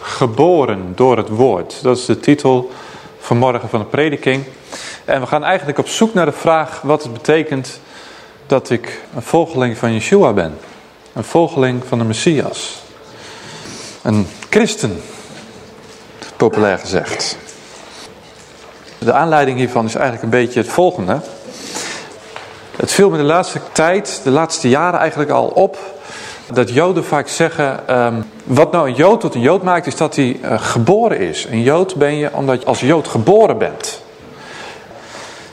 Geboren door het woord. Dat is de titel vanmorgen van de prediking. En we gaan eigenlijk op zoek naar de vraag wat het betekent dat ik een volgeling van Yeshua ben. Een volgeling van de Messias. Een christen, populair gezegd. De aanleiding hiervan is eigenlijk een beetje het volgende. Het viel me de laatste tijd, de laatste jaren eigenlijk al op... dat joden vaak zeggen... ehm, wat nou een jood tot een jood maakt is dat hij eh, geboren is. Een jood ben je omdat je als jood geboren bent.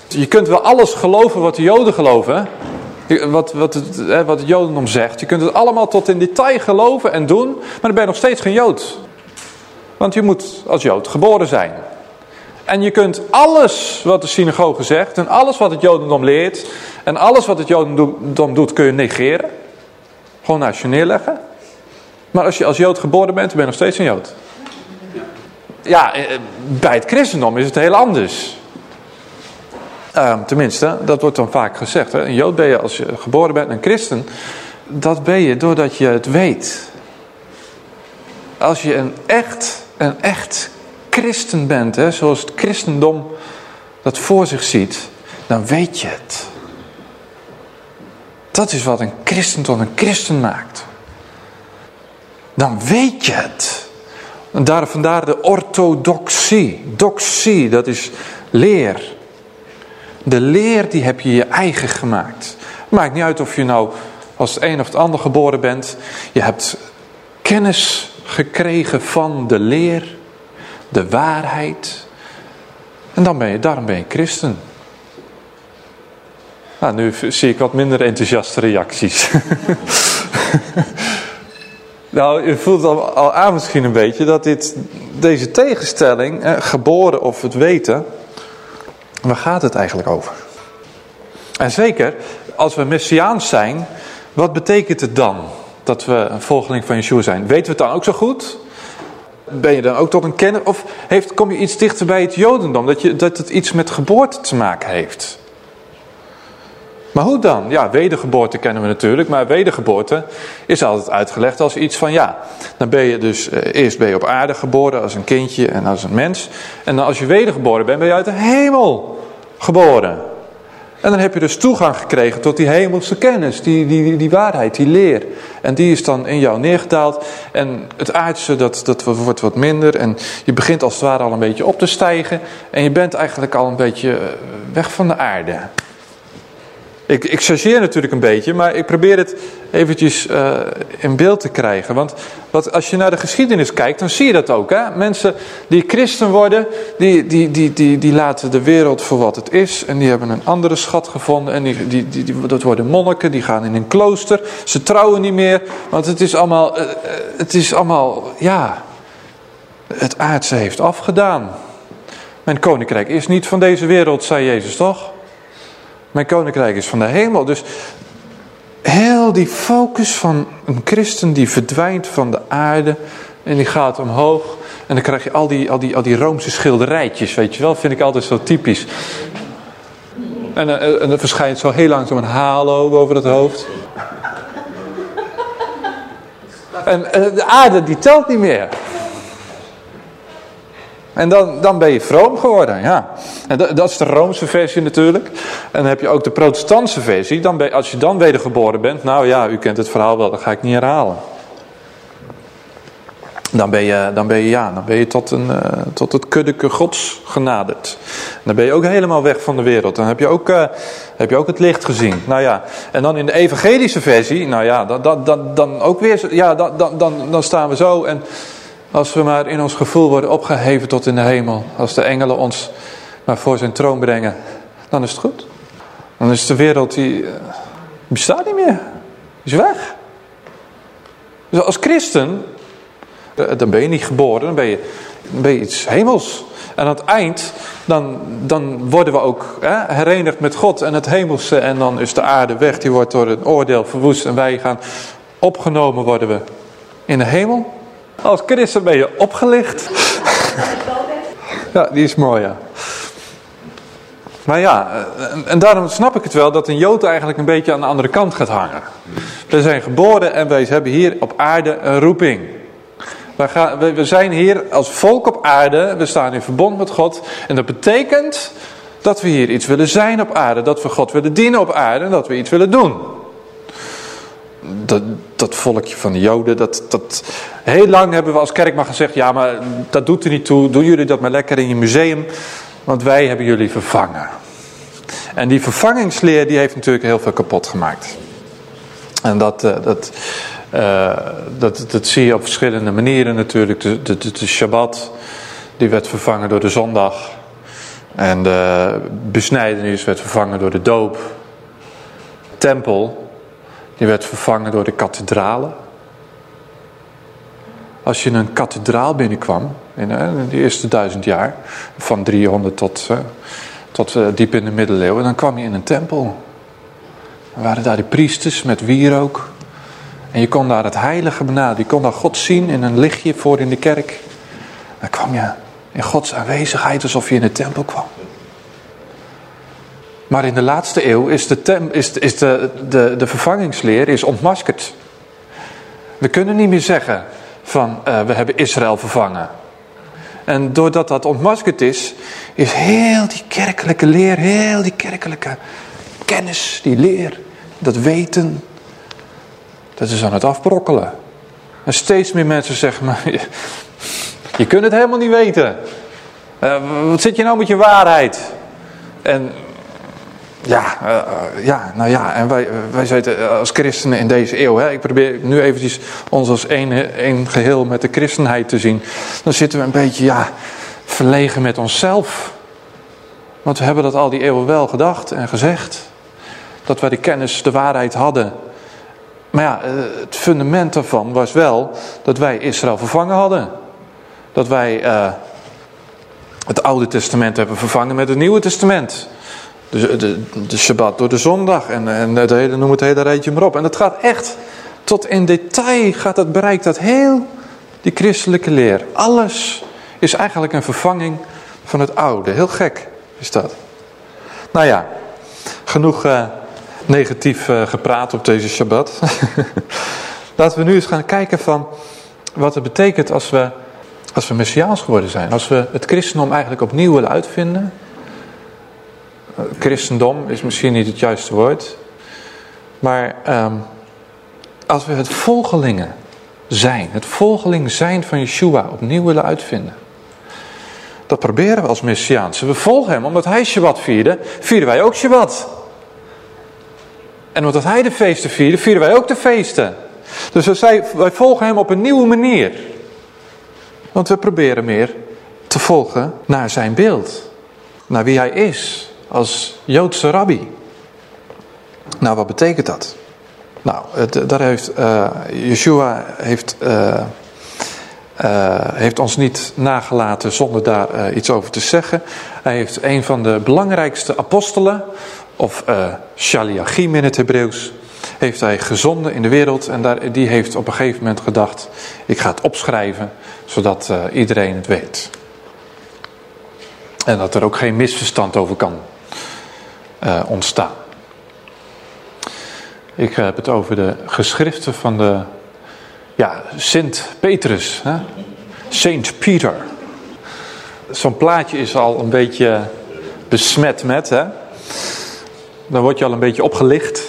Je kunt wel alles geloven wat de joden geloven... Wat, wat, het, wat het jodendom zegt. Je kunt het allemaal tot in detail geloven en doen... maar dan ben je nog steeds geen jood. Want je moet als jood geboren zijn. En je kunt alles wat de synagoge zegt en alles wat het jodendom leert en alles wat het jodendom doet kun je negeren. Gewoon naast je neerleggen. Maar als je als jood geboren bent, ben je nog steeds een jood. Ja, eh, bij het christendom is het heel anders. Ehm, tenminste, dat wordt dan vaak gezegd. Hè? Een jood ben je als je geboren bent, een christen. Dat ben je doordat je het weet. Als je een echt, een echt christen bent, hè, zoals het christendom dat voor zich ziet, dan weet je het. Dat is wat een christen tot een christen maakt. Dan weet je het. En daar, vandaar de orthodoxie. Doxie, dat is leer. De leer die heb je je eigen gemaakt. Maakt niet uit of je nou als het een of het ander geboren bent. Je hebt kennis gekregen van de leer, de waarheid. En dan ben je, daarom ben je christen. Nou, nu zie ik wat minder enthousiaste reacties. nou, je voelt al, al aan misschien een beetje dat dit, deze tegenstelling, geboren of het weten, waar gaat het eigenlijk over? En zeker, als we messiaans zijn, wat betekent het dan dat we een volgeling van Yeshua zijn? Weten we het dan ook zo goed? Ben je dan ook tot een kenner? Of heeft, kom je iets dichter bij het jodendom? Dat, je, dat het iets met geboorte te maken heeft? Maar hoe dan? Ja, wedergeboorte kennen we natuurlijk. Maar wedergeboorte is altijd uitgelegd als iets van ja. Dan ben je dus, eh, eerst ben je op aarde geboren als een kindje en als een mens. En dan als je wedergeboren bent, ben je uit de hemel geboren. En dan heb je dus toegang gekregen tot die hemelse kennis, die, die, die, waarheid, die leer. En die is dan in jou neergedaald. En het aardse, dat, dat wordt wat minder. En je begint als het ware al een beetje op te stijgen. En je bent eigenlijk al een beetje eh, weg van de aarde. Ik, ik chargeer natuurlijk een beetje, maar ik probeer het eventjes uh, in beeld te krijgen. Want wat, als je naar de geschiedenis kijkt, dan zie je dat ook. Hè? Mensen die christen worden, die, die, die, die, die laten de wereld voor wat het is. En die hebben een andere schat gevonden. En die, die, die, dat worden monniken, die gaan in een klooster. Ze trouwen niet meer, want het is allemaal, uh, het is allemaal ja, het aardse heeft afgedaan. Mijn koninkrijk is niet van deze wereld, zei Jezus toch? Mijn koninkrijk is van de hemel. Dus heel die focus van een christen die verdwijnt van de aarde en die gaat omhoog. En dan krijg je al die, al die, al die Roomse schilderijtjes, weet je wel. vind ik altijd zo typisch. En, en, en er verschijnt zo heel langzaam een halo boven het hoofd. En, en de aarde die telt niet meer. En dan, dan ben je vroom geworden, ja. En dat, dat is de Roomse versie natuurlijk. En dan heb je ook de protestantse versie. Dan ben, als je dan wedergeboren bent, nou ja, u kent het verhaal wel, dat ga ik niet herhalen. Dan ben je, dan ben je, ja, dan ben je tot, een, uh, tot het kuddeke gods genaderd. Dan ben je ook helemaal weg van de wereld. Dan heb je ook, uh, heb je ook het licht gezien. Nou ja, en dan in de evangelische versie, nou ja, dan, dan, dan, dan ook weer, ja, dan, dan, dan, dan staan we zo en... Als we maar in ons gevoel worden opgeheven tot in de hemel. Als de engelen ons maar voor zijn troon brengen. Dan is het goed. Dan is de wereld die uh, bestaat niet meer. Is weg. Dus als christen. Uh, dan ben je niet geboren. Dan ben je, ben je iets hemels. En aan het eind, dan, dan worden we ook hè, herenigd met God en het hemelse. En dan is de aarde weg, die wordt door een oordeel verwoest. En wij gaan opgenomen worden we in de hemel. Als christen ben je opgelicht. Ja, die is mooi, ja. Maar ja, en, en daarom snap ik het wel dat een Jood eigenlijk een beetje aan de andere kant gaat hangen. We zijn geboren en wij hebben hier op aarde een roeping. We, we zijn hier als volk op aarde, we staan in verbond met God. En dat betekent dat we hier iets willen zijn op aarde, dat we God willen dienen op aarde en dat we iets willen doen. Dat, dat volkje van de Joden, dat, dat, heel lang hebben we als kerk maar gezegd, ja maar dat doet er niet toe, doen jullie dat maar lekker in je museum, want wij hebben jullie vervangen. En die vervangingsleer die heeft natuurlijk heel veel kapot gemaakt. En dat, uh, dat, uh, dat, dat zie je op verschillende manieren natuurlijk. De, de, de Shabbat, die werd vervangen door de zondag. En de besnijdenis werd vervangen door de doop. Tempel, die werd vervangen door de kathedralen. Als je in een kathedraal binnenkwam, in, in de eerste duizend jaar, van 300 tot, uh, tot uh, diep in de middeleeuwen, dan kwam je in een tempel. Dan waren daar de priesters met wierook. En je kon daar het heilige benaderen. Je kon daar God zien in een lichtje voor in de kerk. Dan kwam je in Gods aanwezigheid alsof je in de tempel kwam. Maar in de laatste eeuw is de, is, is de, de, de vervangingsleer is ontmaskerd. We kunnen niet meer zeggen van uh, we hebben Israël vervangen. En doordat dat ontmaskerd is, is heel die kerkelijke leer, heel die kerkelijke kennis, die leer, dat weten, dat is aan het afbrokkelen. En steeds meer mensen zeggen, maar je, kunt het helemaal niet weten. Uh, wat zit je nou met je waarheid? En ja, uh, ja, nou ja, en wij, wij zitten als christenen in deze eeuw, hè, ik probeer nu eventjes ons als één, geheel met de christenheid te zien. Dan zitten we een beetje, ja, verlegen met onszelf. Want we hebben dat al die eeuwen wel gedacht en gezegd. Dat wij de kennis, de waarheid hadden. Maar ja, het fundament daarvan was wel dat wij Israël vervangen hadden. Dat wij het Oude Testament hebben vervangen met het Nieuwe Testament. De, de, de Shabbat door de zondag en, en het hele, noem het hele rijtje maar op. En dat gaat echt tot in detail gaat dat bereikt dat heel die christelijke leer. Alles is eigenlijk een vervanging van het oude. Heel gek is dat. Nou ja, genoeg uh, negatief uh, gepraat op deze Shabbat. Laten we nu eens gaan kijken van wat het betekent als we, als we messiaans geworden zijn. Als we het christendom eigenlijk opnieuw willen uitvinden. Christendom is misschien niet het juiste woord. Maar um, als we het volgelingen zijn, het volgeling zijn van Yeshua opnieuw willen uitvinden. Dat proberen we als Messiaanse. We volgen hem, omdat hij Shabbat vierde, vieren wij ook Shabbat. En omdat hij de feesten vierde, vieren wij ook de feesten. Dus wij volgen hem op een nieuwe manier. Want we proberen meer te volgen naar zijn beeld. Naar wie hij is als Joodse rabbi. Nou, wat betekent dat? Nou, het, daar heeft uh, Yeshua heeft, uh, heeft ons niet nagelaten zonder daar iets over te zeggen. Hij heeft een van de belangrijkste apostelen, of Shaliachim in het Hebreeuws, heeft hij gezonden in de wereld. En daar, die heeft op een gegeven moment gedacht, ik ga het opschrijven, zodat iedereen het weet. En dat er ook geen misverstand over kan ontstaan. Ik heb het over de geschriften van de ja, Sint Petrus. Hè? Saint Peter. Zo'n plaatje is al een beetje besmet met. Hè? Dan word je al een beetje opgelicht.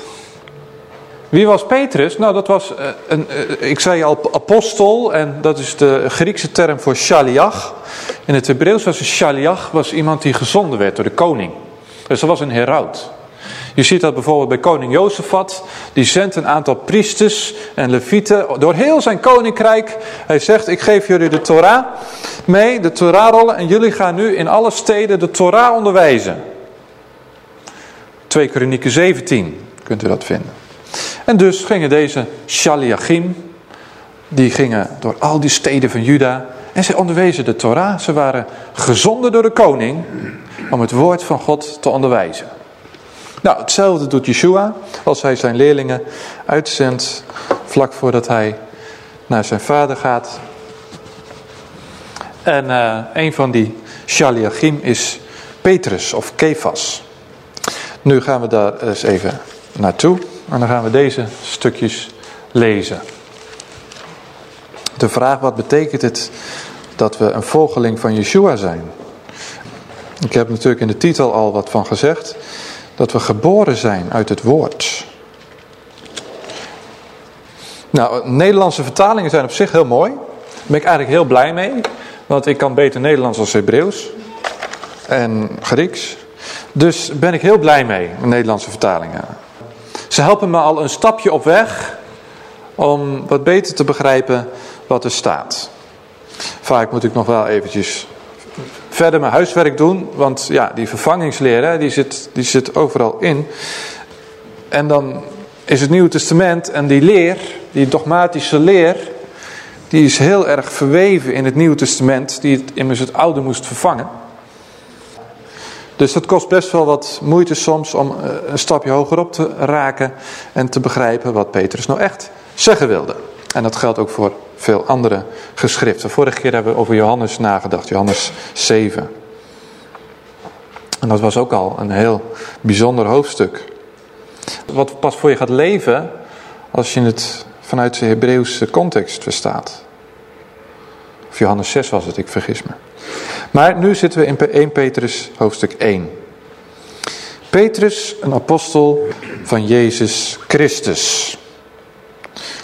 Wie was Petrus? Nou, dat was, een, ik zei al, apostel. En dat is de Griekse term voor shaliach. In het Hebreeuws was een shaliach was iemand die gezonden werd door de koning. Dus was een heraut. Je ziet dat bijvoorbeeld bij koning Jozefat. Die zendt een aantal priesters en levieten door heel zijn koninkrijk. Hij zegt, ik geef jullie de Torah mee, de Torahrollen. En jullie gaan nu in alle steden de Torah onderwijzen. 2 Kronieken 17 kunt u dat vinden. En dus gingen deze Shaliachim, die gingen door al die steden van Juda. En zij onderwezen de Torah. Ze waren gezonden door de koning om het woord van God te onderwijzen. Nou, hetzelfde doet Yeshua als hij zijn leerlingen uitzendt vlak voordat hij naar zijn vader gaat. En uh, een van die Shaliachim is Petrus of Kefas. Nu gaan we daar eens even naartoe en dan gaan we deze stukjes lezen. De vraag wat betekent het dat we een volgeling van Yeshua zijn? Ik heb natuurlijk in de titel al wat van gezegd. Dat we geboren zijn uit het woord. Nou, Nederlandse vertalingen zijn op zich heel mooi. Daar ben ik eigenlijk heel blij mee. Want ik kan beter Nederlands als Hebreeuws. En Grieks. Dus ben ik heel blij mee, Nederlandse vertalingen. Ze helpen me al een stapje op weg om wat beter te begrijpen wat er staat. Vaak moet ik nog wel eventjes verder mijn huiswerk doen, want ja, die vervangingsleer, die, zit, die zit overal in. En dan is het Nieuwe Testament en die leer, die dogmatische leer, die is heel erg verweven in het Nieuwe Testament, die het immers het Oude moest vervangen. Dus dat kost best wel wat moeite soms om eh, een stapje hoger op te raken en te begrijpen wat Petrus nou echt zeggen wilde. En dat geldt ook voor veel andere geschriften. Vorige keer hebben we over Johannes nagedacht, Johannes 7. En dat was ook al een heel bijzonder hoofdstuk. Wat pas voor je gaat leven als je het vanuit de Hebreeuwse context verstaat. Of Johannes 6 was het, ik vergis me. Maar nu zitten we in 1 Petrus hoofdstuk 1. Petrus, een apostel van Jezus Christus.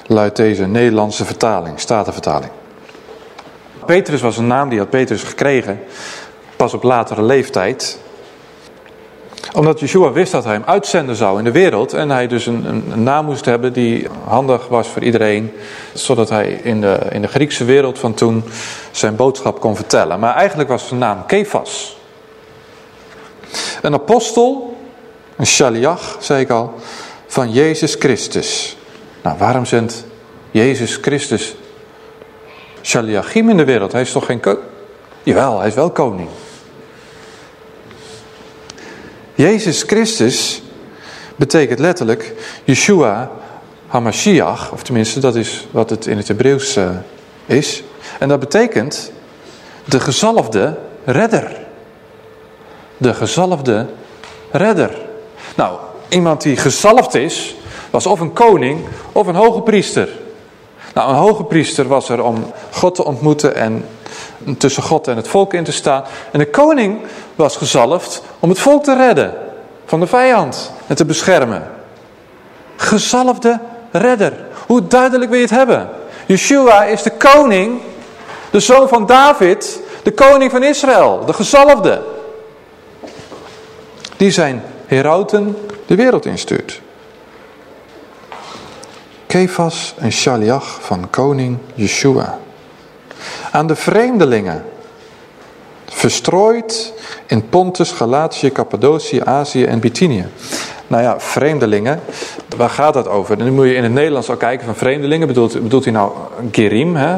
Luidt deze Nederlandse vertaling, statenvertaling. Petrus was een naam die had Petrus gekregen pas op latere leeftijd omdat Yeshua wist dat hij hem uitzenden zou in de wereld. En hij dus een, een, naam moest hebben die handig was voor iedereen. Zodat hij in de, in de Griekse wereld van toen zijn boodschap kon vertellen. Maar eigenlijk was zijn naam Kefas. Een apostel, een shaliach, zei ik al, van Jezus Christus. Nou, waarom zendt Jezus Christus shaliachim in de wereld? Hij is toch geen koning? Jawel, hij is wel koning. Jezus Christus betekent letterlijk Yeshua HaMashiach, of tenminste dat is wat het in het Hebreeuws uh, is. En dat betekent de gezalfde redder. De gezalfde redder. Nou, iemand die gezalfd is, was of een koning of een hoge priester. Nou, een hoge priester was er om God te ontmoeten en tussen God en het volk in te staan. En de koning was gezalfd om het volk te redden van de vijand en te beschermen. Gezalfde redder. Hoe duidelijk wil je het hebben? Yeshua is de koning, de zoon van David, de koning van Israël, de gezalfde. Die zijn herauten de wereld instuurt. Kefas en Shaliach van koning Yeshua. Aan de vreemdelingen, verstrooid in Pontus, Galatië, Cappadocië, Azië en Bithynië. Nou ja, vreemdelingen, waar gaat dat over? nu moet je in het Nederlands al kijken van vreemdelingen. Bedoelt, bedoelt hij nou Gerim, hè?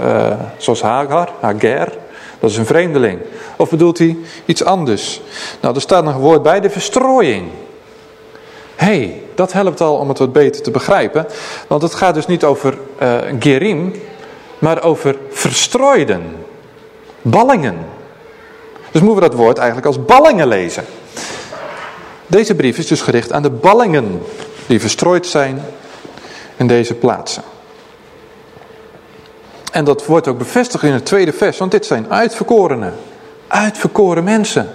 Uh, zoals Hagar, Hager, dat is een vreemdeling. Of bedoelt hij iets anders? Nou, er staat nog een woord bij, de verstrooiing. Hé, hey, dat helpt al om het wat beter te begrijpen. Want het gaat dus niet over uh, gerim, maar over verstrooiden. Ballingen. Dus moeten we dat woord eigenlijk als ballingen lezen. Deze brief is dus gericht aan de ballingen die verstrooid zijn in deze plaatsen. En dat wordt ook bevestigd in het tweede vers, want dit zijn uitverkorenen. Uitverkoren mensen.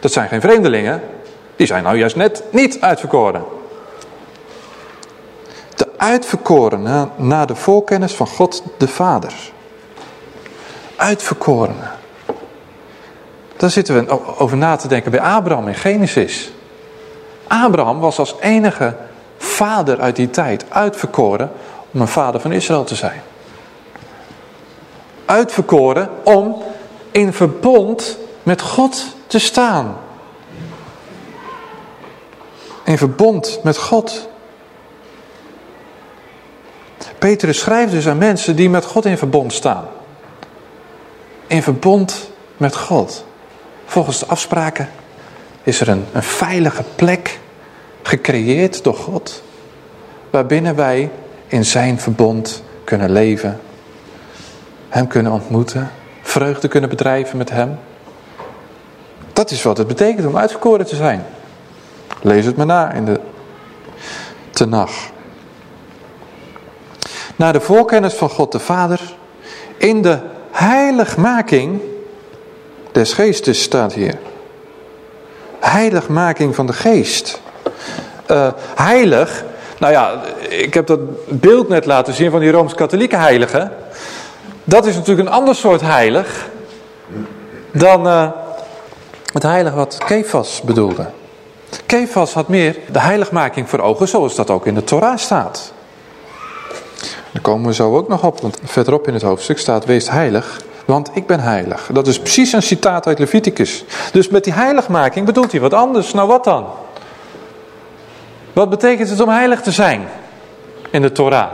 Dat zijn geen vreemdelingen, die zijn nou juist net niet uitverkoren. De uitverkorenen na de voorkennis van God de Vader. Uitverkorenen. Daar zitten we over na te denken bij Abraham in Genesis. Abraham was als enige vader uit die tijd uitverkoren om een vader van Israël te zijn. Uitverkoren om in verbond met God te staan. In verbond met God. Petrus schrijft dus aan mensen die met God in verbond staan. in verbond met God. Volgens de afspraken is er een, een veilige plek gecreëerd door God. Waarbinnen wij in zijn verbond kunnen leven. Hem kunnen ontmoeten. Vreugde kunnen bedrijven met hem. Dat is wat het betekent om uitverkoren te zijn. Lees het maar na in de Tenach. Naar de voorkennis van God de Vader. In de heiligmaking des geestes staat hier. Heiligmaking van de geest. Uh, heilig, nou ja, ik heb dat beeld net laten zien van die Rooms-Katholieke heiligen. Dat is natuurlijk een ander soort heilig dan uh, het heilig wat Kefas bedoelde. Kefas had meer de heiligmaking voor ogen zoals dat ook in de Torah staat. Daar komen we zo ook nog op, want verderop in het hoofdstuk staat wees heilig, want ik ben heilig. Dat is precies een citaat uit Leviticus. Dus met die heiligmaking bedoelt hij wat anders. Nou wat dan? Wat betekent het om heilig te zijn in de Torah?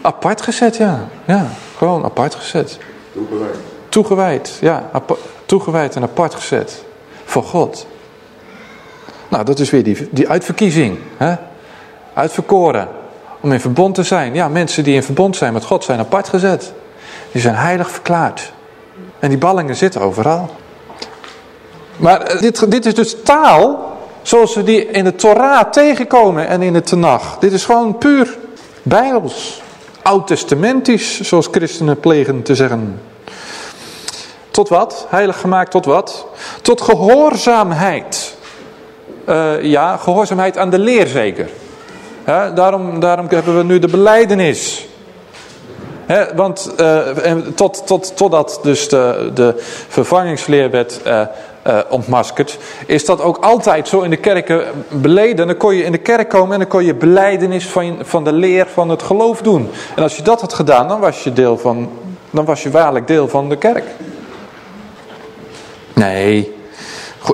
Apart gezet, ja. Ja, gewoon apart gezet. Toegewijd. Toegewijd, ja. Toegewijd en apart gezet. Voor God. Nou, dat is weer die, die uitverkiezing. Hè? Uitverkoren. Om in verbond te zijn. Ja, mensen die in verbond zijn met God zijn apart gezet. Die zijn heilig verklaard. En die ballingen zitten overal. Maar eh, dit, dit is dus taal zoals we die in de Torah tegenkomen en in de Tanach. Dit is gewoon puur bijbels. Oud-testamentisch, zoals christenen plegen te zeggen. Tot wat? Heilig gemaakt tot wat? Tot gehoorzaamheid. Uh, ja, gehoorzaamheid aan de leer zeker. daarom, daarom hebben we nu de beleidenis. Want uh, tot, tot, totdat dus de, de vervangingsleer werd uh, uh, ontmaskerd, is dat ook altijd zo in de kerken beleden. Dan kon je in de kerk komen en dan kon je beleidenis van, van de leer van het geloof doen. En als je dat had gedaan, dan was je, deel van, dan was je waarlijk deel van de kerk. Nee,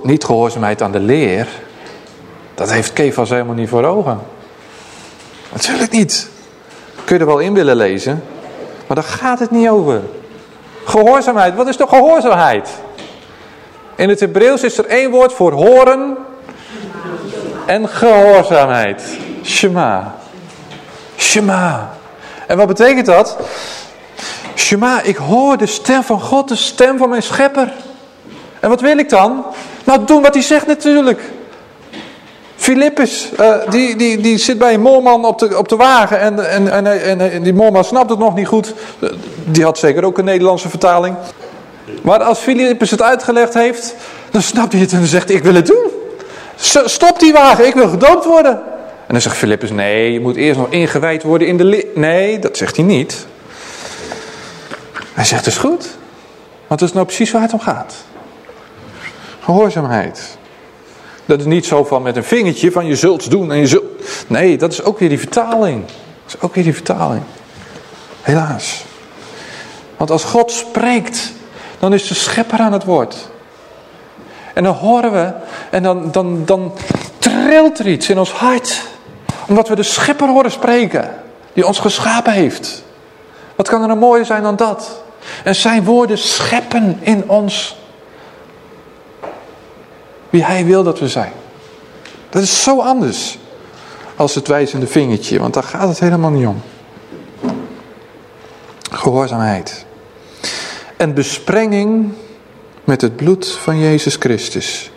niet gehoorzaamheid aan de leer. Dat heeft Kefas helemaal niet voor ogen. Natuurlijk niet. Kun je er wel in willen lezen. Maar daar gaat het niet over. Gehoorzaamheid, wat is toch gehoorzaamheid? In het Hebreeuws is er één woord voor horen en gehoorzaamheid. Shema. Shema. En wat betekent dat? Shema, ik hoor de stem van God, de stem van mijn schepper. En wat wil ik dan? Nou, doen wat hij zegt natuurlijk. Filippus, uh, die, die, die zit bij een moorman op de, op de wagen en, en, en, en, die moorman snapt het nog niet goed. Die had zeker ook een Nederlandse vertaling. Maar als Filippus het uitgelegd heeft, dan snapt hij het en dan zegt ik wil het doen. Stop die wagen, ik wil gedoopt worden. En dan zegt Filippus, nee, je moet eerst nog ingewijd worden in de... Nee, dat zegt hij niet. Hij zegt, het is goed. Want dat is nou precies waar het om gaat. Gehoorzaamheid. Dat is niet zo van met een vingertje van je zult doen en je zult... Nee, dat is ook weer die vertaling. Dat is ook weer die vertaling. Helaas. Want als God spreekt, dan is de schepper aan het woord. En dan horen we, en dan, dan, dan trilt er iets in ons hart. Omdat we de schepper horen spreken, die ons geschapen heeft. Wat kan er nou mooier zijn dan dat? En zijn woorden scheppen in ons wie hij wil dat we zijn. Dat is zo anders als het wijzende vingertje, want daar gaat het helemaal niet om. Gehoorzaamheid. En besprenging met het bloed van Jezus Christus.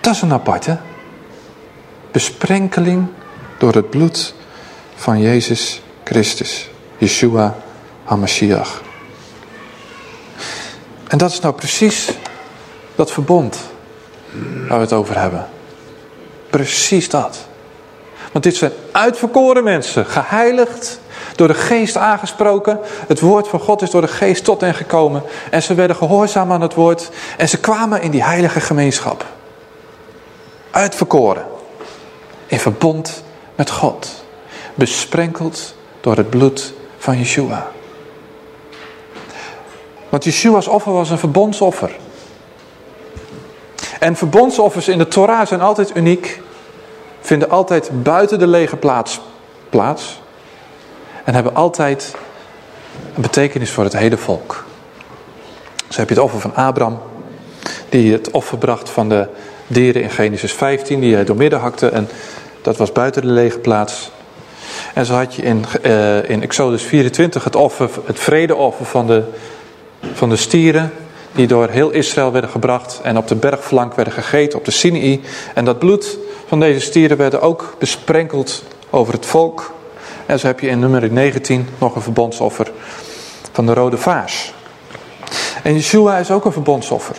Dat is een aparte. Besprenkeling door het bloed van Jezus Christus. Yeshua HaMashiach. En dat is nou precies dat verbond waar we het over hebben. Precies dat. Want dit zijn uitverkoren mensen, geheiligd, door de geest aangesproken. Het woord van God is door de geest tot hen gekomen. En ze werden gehoorzaam aan het woord. En ze kwamen in die heilige gemeenschap. Uitverkoren. In verbond met God. Besprenkeld door het bloed van Yeshua. Want Yeshua's offer was een verbondsoffer. En verbondsoffers in de Torah zijn altijd uniek. Vinden altijd buiten de lege plaats plaats. En hebben altijd een betekenis voor het hele volk. Zo heb je het offer van Abraham, die het offer bracht van de dieren in Genesis 15, die hij doormidden hakte en dat was buiten de lege plaats. En zo had je in, uh, in Exodus 24 het, offer, het vredeoffer van de, van de stieren, die door heel Israël werden gebracht en op de bergflank werden gegeten op de Sinai. En dat bloed van deze stieren werden ook besprenkeld over het volk. En zo heb je in nummer 19 nog een verbondsoffer van de rode vaas. En Yeshua is ook een verbondsoffer.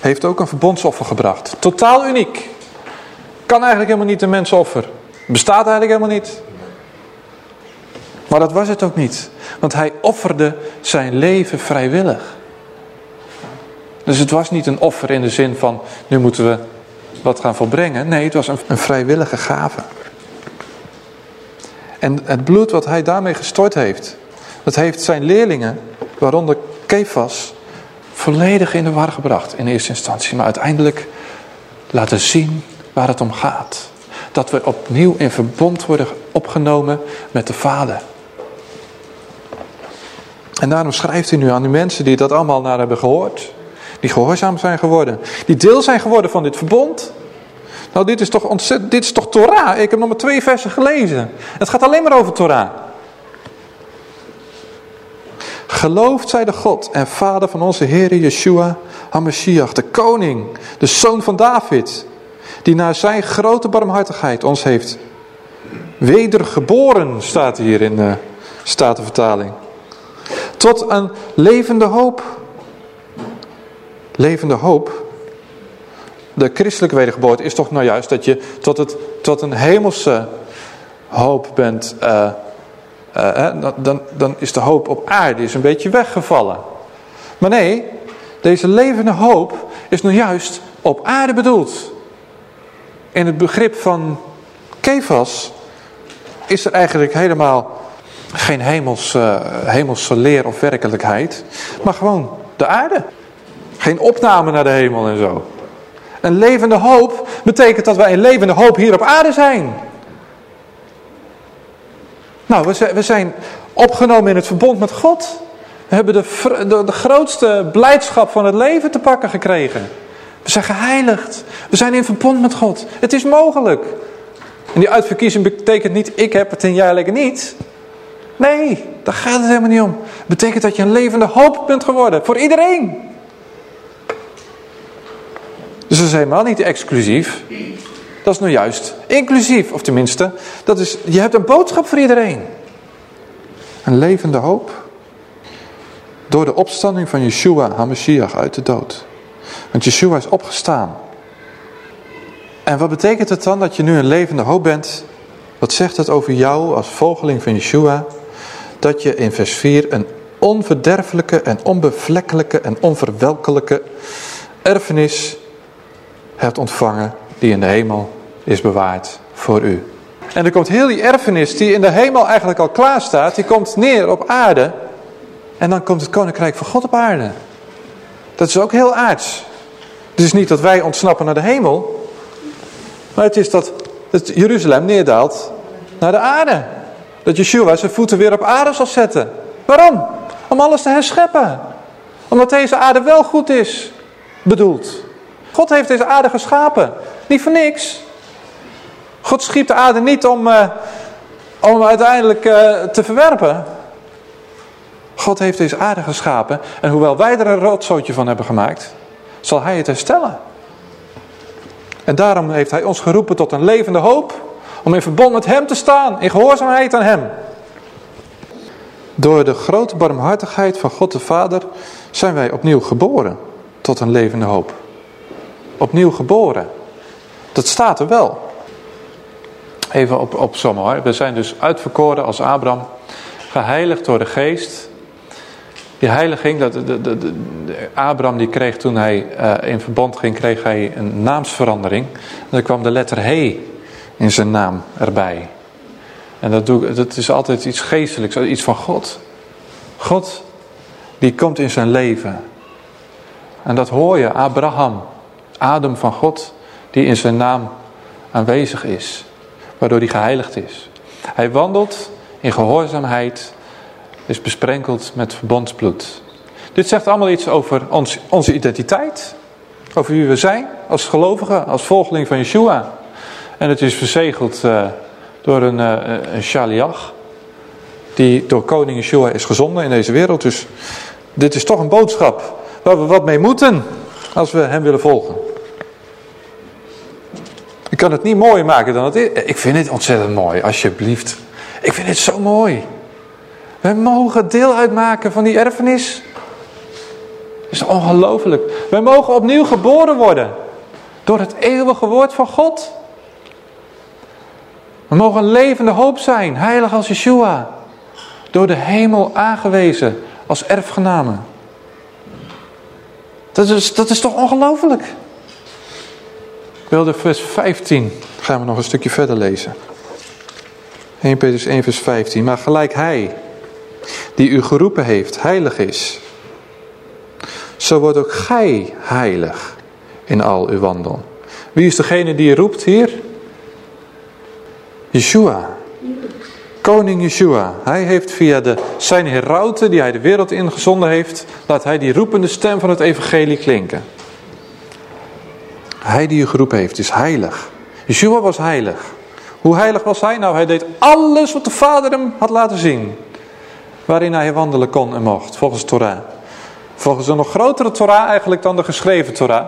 Heeft ook een verbondsoffer gebracht. Totaal uniek. Kan eigenlijk helemaal niet een mensoffer. Bestaat eigenlijk helemaal niet. Maar dat was het ook niet. Want hij offerde zijn leven vrijwillig. Dus het was niet een offer in de zin van, nu moeten we wat gaan volbrengen. Nee, het was een, een vrijwillige gave. En het bloed wat hij daarmee gestort heeft, dat heeft zijn leerlingen, waaronder Kefas, volledig in de war gebracht in eerste instantie. Maar uiteindelijk laten zien waar het om gaat. Dat we opnieuw in verbond worden opgenomen met de Vader. En daarom schrijft hij nu aan die mensen die dat allemaal naar hebben gehoord. Die gehoorzaam zijn geworden. Die deel zijn geworden van dit verbond. Nou, dit is toch ontzettend, dit is toch Torah? Ik heb nog maar twee versen gelezen. Het gaat alleen maar over Torah. Geloofd zij de God en Vader van onze Heer Yeshua HaMashiach, de koning, de zoon van David, die naar zijn grote barmhartigheid ons heeft wedergeboren, staat hier in de Statenvertaling. Tot een levende hoop. Levende hoop. De christelijke wedergeboorte is toch nou juist dat je tot, het, tot een hemelse hoop bent. Uh, uh, dan, dan is de hoop op aarde is een beetje weggevallen. Maar nee, deze levende hoop is nou juist op aarde bedoeld. In het begrip van Kefas is er eigenlijk helemaal geen hemels, uh, hemelse leer of werkelijkheid. Maar gewoon de aarde. Geen opname naar de hemel en zo. Een levende hoop betekent dat wij een levende hoop hier op aarde zijn. Nou, we zijn opgenomen in het verbond met God. We hebben de, de, grootste blijdschap van het leven te pakken gekregen. We zijn geheiligd. We zijn in verbond met God. Het is mogelijk. En die uitverkiezing betekent niet, ik heb het en jij lekker niet. Nee, daar gaat het helemaal niet om. Het betekent dat je een levende hoop bent geworden. Voor iedereen. Dus dat is helemaal niet exclusief. Dat is nou juist inclusief. Of tenminste, dat is, je hebt een boodschap voor iedereen. Een levende hoop. Door de opstanding van Yeshua HaMashiach uit de dood. Want Yeshua is opgestaan. En wat betekent het dan dat je nu een levende hoop bent? Wat zegt het over jou als volgeling van Yeshua? Dat je in vers 4 een onverderfelijke en onbevlekkelijke en onverwelkelijke erfenis hebt ontvangen die in de hemel is bewaard voor u. En er komt heel die erfenis die in de hemel eigenlijk al klaar staat, die komt neer op aarde. En dan komt het koninkrijk van God op aarde. Dat is ook heel aards. Het is niet dat wij ontsnappen naar de hemel. Maar het is dat het Jeruzalem neerdaalt naar de aarde. Dat Yeshua zijn voeten weer op aarde zal zetten. Waarom? Om alles te herscheppen. Omdat deze aarde wel goed is bedoeld. God heeft deze aarde geschapen. Niet voor niks. God schiep de aarde niet om, uh, om uiteindelijk uh, te verwerpen. God heeft deze aarde geschapen. En hoewel wij er een rotzootje van hebben gemaakt, zal hij het herstellen. En daarom heeft hij ons geroepen tot een levende hoop. Om in verbond met hem te staan, in gehoorzaamheid aan hem. Door de grote barmhartigheid van God de Vader zijn wij opnieuw geboren tot een levende hoop. Opnieuw geboren. Dat staat er wel. Even op, op hoor. We zijn dus uitverkoren als Abraham. Geheiligd door de geest. Die heiliging, dat, de, de, de, Abraham die kreeg toen hij uh, in verband ging, kreeg hij een naamsverandering. En er kwam de letter He in zijn naam erbij. En dat, doe, dat is altijd iets geestelijks, iets van God. God, die komt in zijn leven. En dat hoor je, Abraham, adem van God, die in zijn naam aanwezig is. Waardoor hij geheiligd is. Hij wandelt in gehoorzaamheid is besprenkeld met verbondsbloed. Dit zegt allemaal iets over ons, onze identiteit. Over wie we zijn als gelovigen, als volgeling van Yeshua. En het is verzegeld uh, door een, uh, een shaliach. Die door koning Yeshua is gezonden in deze wereld. Dus dit is toch een boodschap waar we wat mee moeten. Als we hem willen volgen. Ik kan het niet mooier maken dan het is. Ik vind het ontzettend mooi, alsjeblieft. Ik vind het zo mooi. We mogen deel uitmaken van die erfenis. Dat is ongelooflijk. Wij mogen opnieuw geboren worden. Door het eeuwige woord van God. We mogen een levende hoop zijn. Heilig als Yeshua. Door de hemel aangewezen als erfgenamen. Dat is, dat is toch ongelooflijk. Wilde vers 15. Gaan we nog een stukje verder lezen. 1 Petrus 1 vers 15. Maar gelijk hij die u geroepen heeft heilig is. Zo wordt ook gij heilig in al uw wandel. Wie is degene die roept hier? Yeshua. Koning Yeshua. Hij heeft via de, zijn herauten die hij de wereld ingezonden heeft, laat hij die roepende stem van het evangelie klinken. Hij die u geroepen heeft is heilig. Yeshua was heilig. Hoe heilig was hij? Nou, hij deed alles wat de Vader hem had laten zien. Waarin hij wandelen kon en mocht, volgens Torah. Volgens een nog grotere Torah eigenlijk dan de geschreven Torah.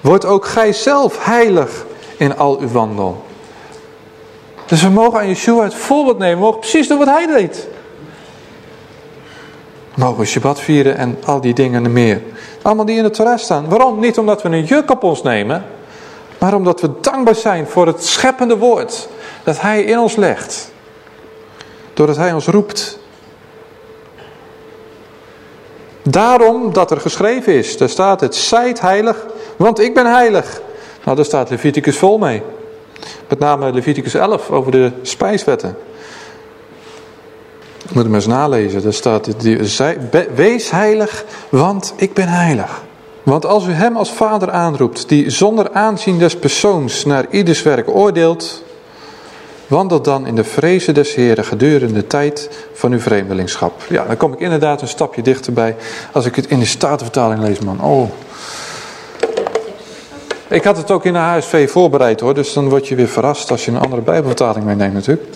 Wordt ook gij zelf heilig in al uw wandel. Dus we mogen aan Yeshua het voorbeeld nemen. We mogen precies doen wat hij deed. Mogen Shabbat vieren en al die dingen en meer. Allemaal die in de Torah staan. Waarom? Niet omdat we een juk op ons nemen. Maar omdat we dankbaar zijn voor het scheppende woord. Dat hij in ons legt. Doordat hij ons roept. Daarom dat er geschreven is. Daar staat het. Zijt heilig. Want ik ben heilig. Nou daar staat Leviticus vol mee. Met name Leviticus 11 over de spijswetten. Moet hem eens nalezen. Daar staat, wees heilig, want ik ben heilig. Want als u hem als vader aanroept, die zonder aanzien des persoons naar ieders werk oordeelt, wandelt dan in de vrezen des Heren gedurende de tijd van uw vreemdelingschap. Ja, dan kom ik inderdaad een stapje dichterbij als ik het in de Statenvertaling lees, man. Oh, ik had het ook in de HSV voorbereid hoor, dus dan word je weer verrast als je een andere bijbelvertaling meeneemt natuurlijk.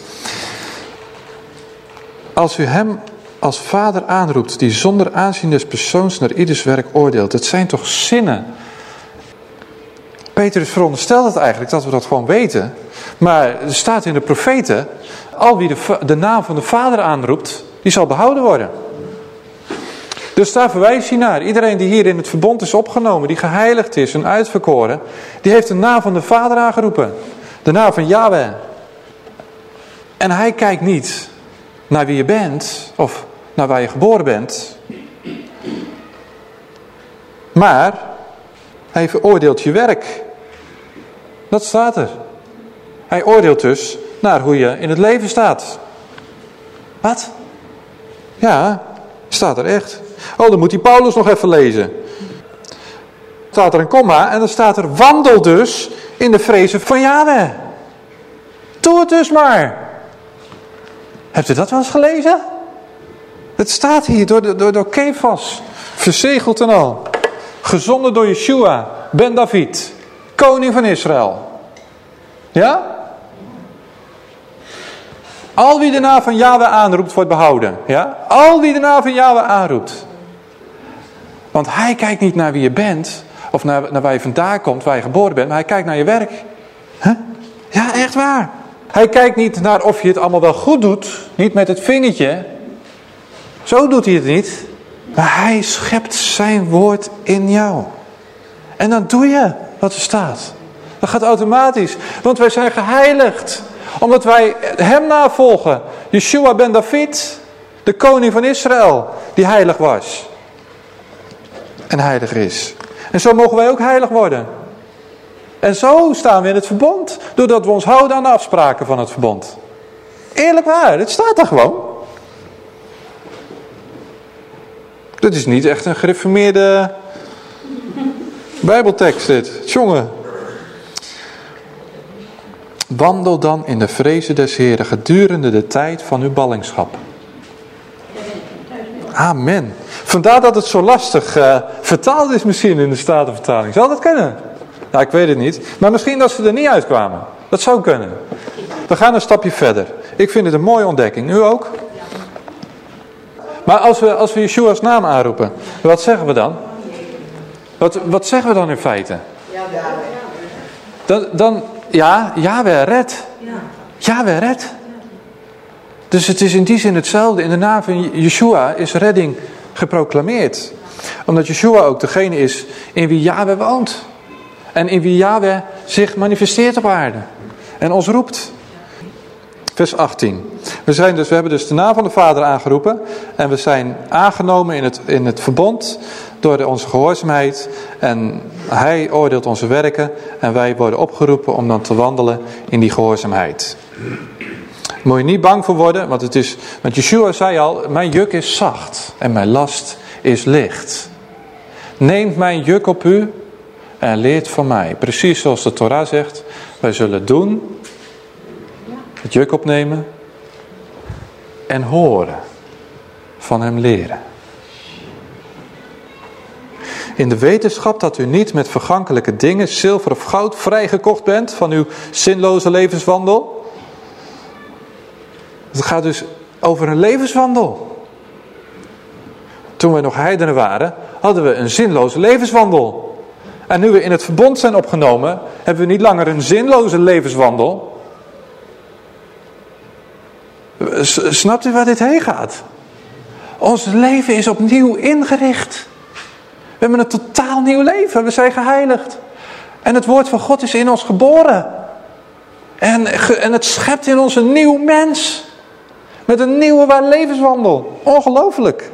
Als u hem als vader aanroept, die zonder aanzien des persoons naar ieders werk oordeelt. Het zijn toch zinnen? Petrus veronderstelt het eigenlijk dat we dat gewoon weten. Maar er staat in de profeten, al wie de, de naam van de vader aanroept, die zal behouden worden. Dus daar verwijst hij naar. Iedereen die hier in het verbond is opgenomen, die geheiligd is en uitverkoren, die heeft de naam van de Vader aangeroepen. De naam van Yahweh. En hij kijkt niet naar wie je bent of naar waar je geboren bent. Maar hij veroordeelt je werk. Dat staat er. Hij oordeelt dus naar hoe je in het leven staat. Wat? Ja, staat er echt. Oh, dan moet die Paulus nog even lezen. Staat er een komma en dan staat er wandel dus in de vrezen van Yahweh. Doe het dus maar. Hebt u dat wel eens gelezen? Het staat hier door, door, door Kefas. Verzegeld en al. Gezonden door Yeshua, Ben David. Koning van Israël. Ja? Al wie de van Yahweh aanroept, wordt behouden. Ja? Al wie de van Yahweh aanroept. Want hij kijkt niet naar wie je bent, of naar, naar waar je vandaan komt, waar je geboren bent, maar hij kijkt naar je werk. Huh? Ja, echt waar. Hij kijkt niet naar of je het allemaal wel goed doet, niet met het vingertje. Zo doet hij het niet. Maar hij schept zijn woord in jou. En dan doe je wat er staat. Dat gaat automatisch, want wij zijn geheiligd omdat wij hem navolgen. Yeshua ben David, de koning van Israël, die heilig was. En heilig is. En zo mogen wij ook heilig worden. En zo staan we in het verbond. Doordat we ons houden aan de afspraken van het verbond. Eerlijk waar, het staat er gewoon. Dit is niet echt een gereformeerde bijbeltekst dit. Jongen. Wandel dan in de vrezen des Heren gedurende de tijd van uw ballingschap. Amen. Vandaar dat het zo lastig uh, vertaald is misschien in de Statenvertaling. Zal dat kunnen? Nou, ik weet het niet. Maar misschien dat ze er niet uitkwamen. Dat zou kunnen. We gaan een stapje verder. Ik vind het een mooie ontdekking. U ook? Maar als we, als we Yeshua's naam aanroepen, wat zeggen we dan? Wat, wat zeggen we dan in feite? Dan, dan ja, Yahweh red. Yahweh red. Dus het is in die zin hetzelfde. In de naam van Yeshua is redding geproclameerd. Omdat Yeshua ook degene is in wie Yahweh woont. En in wie Yahweh zich manifesteert op aarde. En ons roept. Vers 18. We, zijn dus, we hebben dus de naam van de Vader aangeroepen. En we zijn aangenomen in het, in het verbond door onze gehoorzaamheid. En hij oordeelt onze werken. En wij worden opgeroepen om dan te wandelen in die gehoorzaamheid. Moet je niet bang voor worden, want, het is, want Yeshua zei al, mijn juk is zacht en mijn last is licht. Neemt mijn juk op u en leert van mij. Precies zoals de Torah zegt, wij zullen doen, het juk opnemen en horen, van hem leren. In de wetenschap dat u niet met vergankelijke dingen, zilver of goud, vrijgekocht bent van uw zinloze levenswandel het gaat dus over een levenswandel. Toen we nog heidenen waren, hadden we een zinloze levenswandel. En nu we in het verbond zijn opgenomen, hebben we niet langer een zinloze levenswandel. Snapt u waar dit heen gaat? Ons leven is opnieuw ingericht. We hebben een totaal nieuw leven. We zijn geheiligd. En het woord van God is in ons geboren. En, en het schept in ons een nieuw mens. Met een nieuwe levenswandel. Ongelooflijk.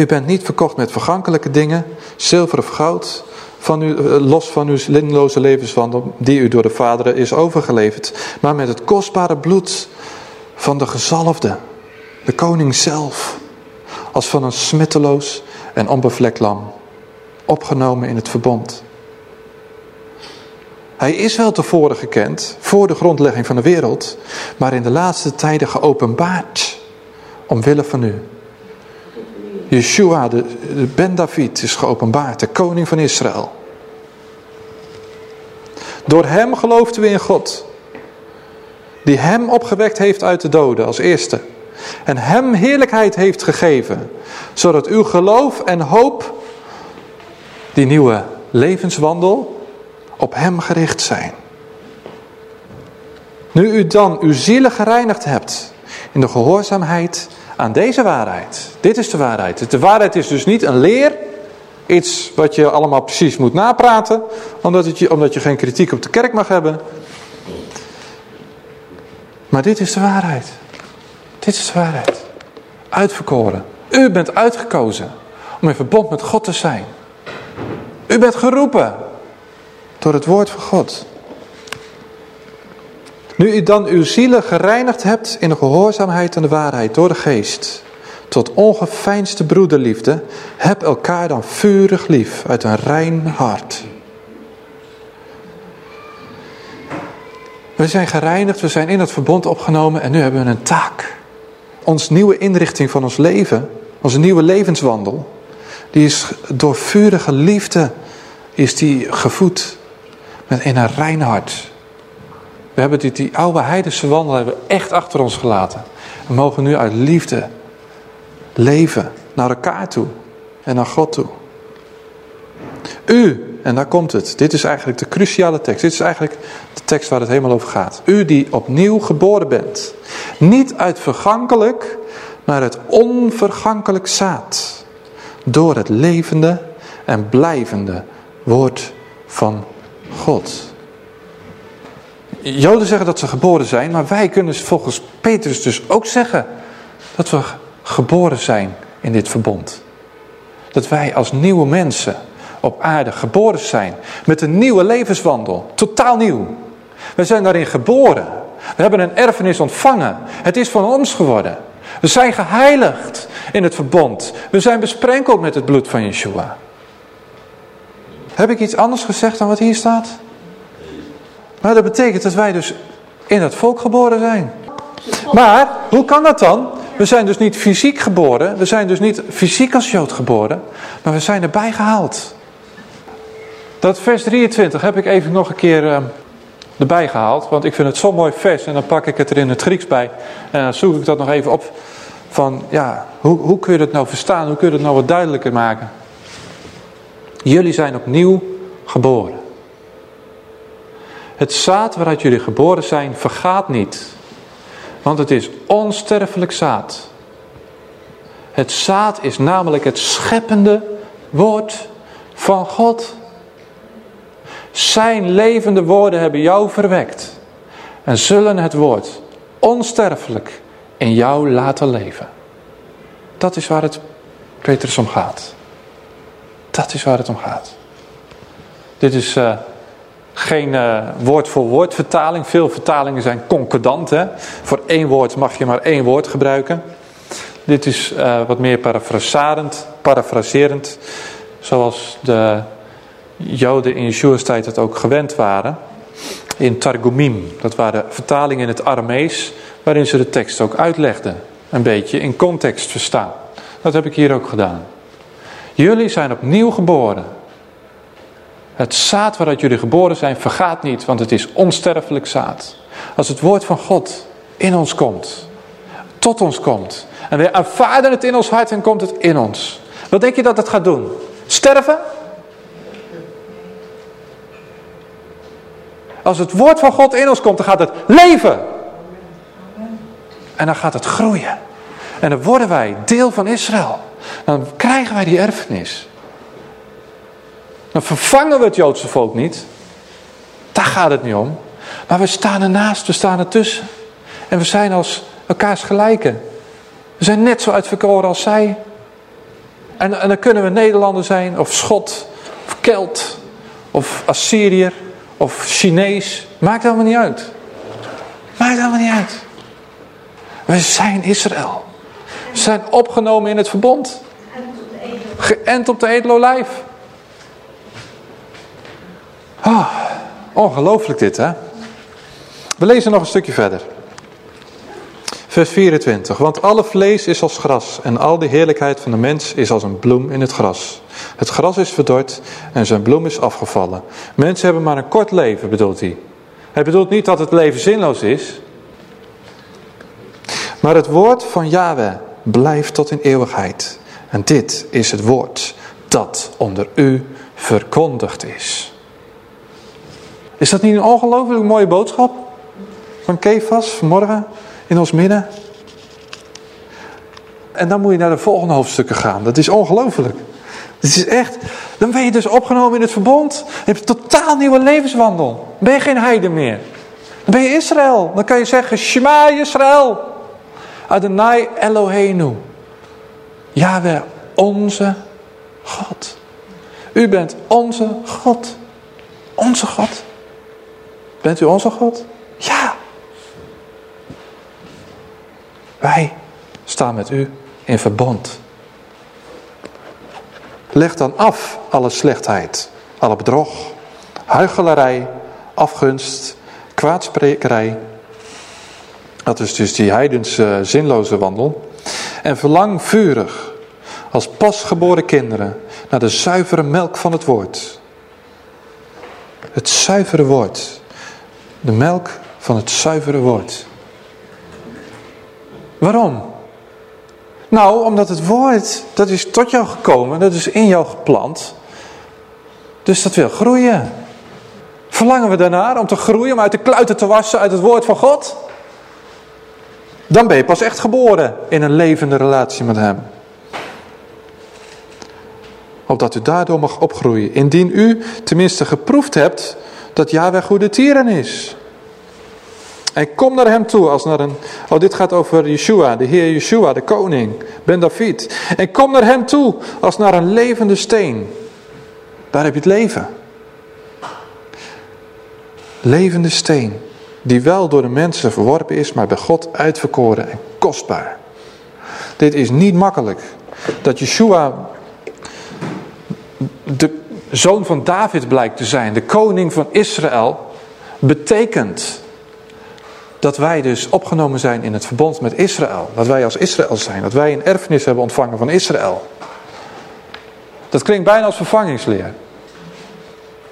U bent niet verkocht met vergankelijke dingen, zilver of goud, van u, eh, los van uw linloze levenswandel die u door de Vader is overgeleverd, maar met het kostbare bloed van de gezalfde, de koning zelf, als van een smetteloos en onbevlekt lam, opgenomen in het verbond. Hij is wel tevoren gekend, voor de grondlegging van de wereld, maar in de laatste tijden geopenbaard, omwille van u. Yeshua, de, Ben David, is geopenbaard, de koning van Israël. Door hem geloofden we in God, die hem opgewekt heeft uit de doden als eerste. En hem heerlijkheid heeft gegeven, zodat uw geloof en hoop, die nieuwe levenswandel, op hem gericht zijn. Nu u dan uw zielen gereinigd hebt in de gehoorzaamheid aan deze waarheid. Dit is de waarheid. De waarheid is dus niet een leer, iets wat je allemaal precies moet napraten, omdat, het je, omdat je geen kritiek op de kerk mag hebben. Maar dit is de waarheid. Dit is de waarheid. Uitverkoren. U bent uitgekozen om in verbond met God te zijn. U bent geroepen door het woord van God. Nu u dan uw zielen gereinigd hebt in de gehoorzaamheid en de waarheid door de geest, tot ongeveinsde broederliefde, heb elkaar dan vurig lief uit een rein hart. We zijn gereinigd, we zijn in het verbond opgenomen en nu hebben we een taak. Ons nieuwe inrichting van ons leven, onze nieuwe levenswandel, die is door vurige liefde is die gevoed met in een rein hart. We hebben die, die oude heidense wandel hebben echt achter ons gelaten. We mogen nu uit liefde leven naar elkaar toe en naar God toe. U, en daar komt het. Dit is eigenlijk de cruciale tekst. Dit is eigenlijk de tekst waar het helemaal over gaat. U die opnieuw geboren bent. Niet uit vergankelijk, maar uit onvergankelijk zaad. Door het levende en blijvende woord van God. Joden zeggen dat ze geboren zijn, maar wij kunnen volgens Petrus dus ook zeggen dat we geboren zijn in dit verbond. Dat wij als nieuwe mensen op aarde geboren zijn met een nieuwe levenswandel, totaal nieuw. We zijn daarin geboren. We hebben een erfenis ontvangen. Het is van ons geworden. We zijn geheiligd in het verbond. We zijn besprenkeld met het bloed van Yeshua. Heb ik iets anders gezegd dan wat hier staat? Maar dat betekent dat wij dus in het volk geboren zijn. Maar, hoe kan dat dan? We zijn dus niet fysiek geboren. We zijn dus niet fysiek als Jood geboren. Maar we zijn erbij gehaald. Dat vers 23 heb ik even nog een keer uh, erbij gehaald. Want ik vind het zo'n mooi vers. En dan pak ik het er in het Grieks bij. En dan zoek ik dat nog even op. Van ja, hoe, hoe kun je dat nou verstaan? Hoe kun je dat nou wat duidelijker maken? Jullie zijn opnieuw geboren. Het zaad waaruit jullie geboren zijn vergaat niet. Want het is onsterfelijk zaad. Het zaad is namelijk het scheppende woord van God. Zijn levende woorden hebben jou verwekt. En zullen het woord onsterfelijk in jou laten leven. Dat is waar het Petrus om gaat. Dat is waar het om gaat. Dit is uh, geen uh, woord voor woord vertaling. Veel vertalingen zijn concordant. Hè? Voor één woord mag je maar één woord gebruiken. Dit is uh, wat meer parafraserend, parafraserend. Zoals de Joden in Yeshua's tijd het ook gewend waren. In Targumim, dat waren vertalingen in het Aramees, waarin ze de tekst ook uitlegden. Een beetje in context verstaan. Dat heb ik hier ook gedaan. Jullie zijn opnieuw geboren. Het zaad waaruit jullie geboren zijn vergaat niet, want het is onsterfelijk zaad. Als het woord van God in ons komt, tot ons komt, en we ervaren het in ons hart en komt het in ons. Wat denk je dat het gaat doen? Sterven? Als het woord van God in ons komt, dan gaat het leven. En dan gaat het groeien. En dan worden wij deel van Israël. Dan krijgen wij die erfenis. Dan vervangen we het Joodse volk niet. Daar gaat het niet om. Maar we staan ernaast, we staan ertussen. En we zijn als elkaars gelijken. We zijn net zo uitverkoren als zij. En, en dan kunnen we Nederlander zijn, of Schot, of Kelt, of Assyriër, of Chinees. Maakt allemaal niet uit. Maakt allemaal niet uit. We zijn Israël. We zijn opgenomen in het verbond. Geënt op de edele Oh, ongelooflijk dit hè. We lezen nog een stukje verder. Vers 24. Want alle vlees is als gras en al de heerlijkheid van de mens is als een bloem in het gras. Het gras is verdord en zijn bloem is afgevallen. Mensen hebben maar een kort leven, bedoelt hij. Hij bedoelt niet dat het leven zinloos is. Maar het woord van Yahweh blijft tot in eeuwigheid. En dit is het woord dat onder u verkondigd is. Is dat niet een ongelooflijk mooie boodschap? Van Kefas vanmorgen in ons midden. En dan moet je naar de volgende hoofdstukken gaan. Dat is ongelooflijk. Het is echt, dan ben je dus opgenomen in het verbond. Je hebt een totaal nieuwe levenswandel. Dan ben je geen heiden meer. Dan ben je Israël. Dan kan je zeggen, Shema Israël. Adonai Eloheinu. Yahweh, onze God. U bent onze God. Onze God. Bent u onze God? Ja. Wij staan met u in verbond. Leg dan af alle slechtheid, alle bedrog, huichelarij, afgunst, kwaadsprekerij. Dat is dus die heidense zinloze wandel. En verlang vurig, als pasgeboren kinderen, naar de zuivere melk van het woord. Het zuivere woord. De melk van het zuivere woord. Waarom? Nou, omdat het woord, dat is tot jou gekomen, dat is in jou geplant. Dus dat wil groeien. Verlangen we daarnaar om te groeien, om uit de kluiten te wassen uit het woord van God? Dan ben je pas echt geboren in een levende relatie met hem. Opdat u daardoor mag opgroeien. Indien u tenminste geproefd hebt dat Yahweh goede tieren is. En kom naar hem toe als naar een... Oh, dit gaat over Yeshua, de Heer Yeshua, de koning, Ben David. En kom naar hem toe als naar een levende steen. Daar heb je het leven. Levende steen, die wel door de mensen verworpen is, maar bij God uitverkoren en kostbaar. Dit is niet makkelijk. Dat Yeshua de zoon van David blijkt te zijn, de koning van Israël, betekent dat wij dus opgenomen zijn in het verbond met Israël. Dat wij als Israël zijn. Dat wij een erfenis hebben ontvangen van Israël. Dat klinkt bijna als vervangingsleer.